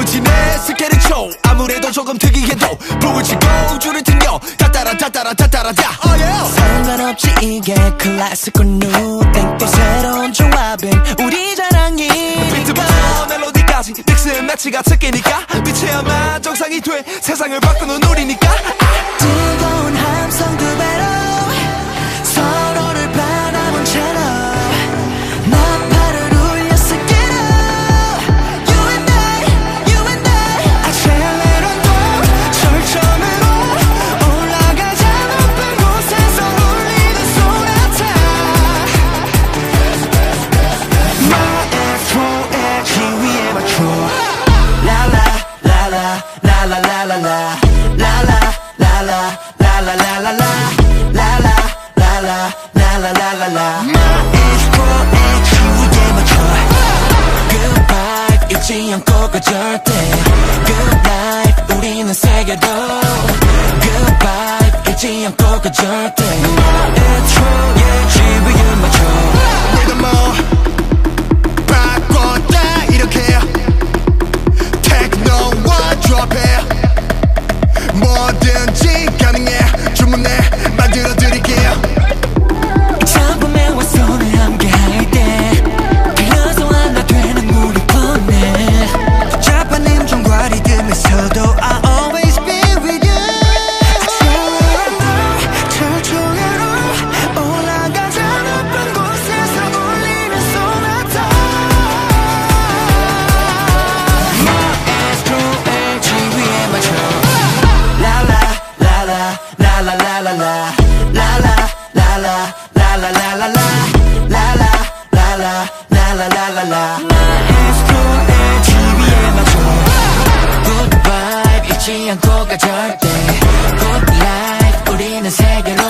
it 세븐틴의 스케일 초 아무래도 조금 특이해도 북을 치고 줄을 튕겨 따따라 따따라 따따라 다 oh yeah. 상관없지 이게 클래식과 new 땡또 새로운 조합은 우리 자랑이 비트부터 멜로디까지 믹스 매치가 특기니까. 빛이야만 정상이 돼. 세상을 바꾸는 우리니까. 뜨거운 함성 두 라라 라라 라라 라 라라 라라 라라 라라 라 마에스트로의 지위에 맞춰 Good vibe 잊지 않고 가 절대 Good life 우리는 세계도 Good vibe 잊지 않고 가 절대 마에스트로 la la la la la la la la la la la la la la la 마에스트로의 TV에 맞춰 Good vibe 잊지 않고 가 절대 Good life 우리는 세계로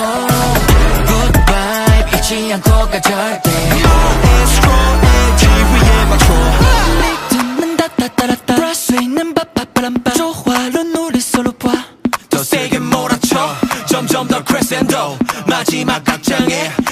Good vibe 잊지 않고 가 절대 마에스트로의 TV에 맞춰 리듬은 따따따라따 브러스 있는 바빠바람바 좋아 룬 우리 솔로 봐더 세게 몰아쳐 점점 더 crescendo 마지막 악장에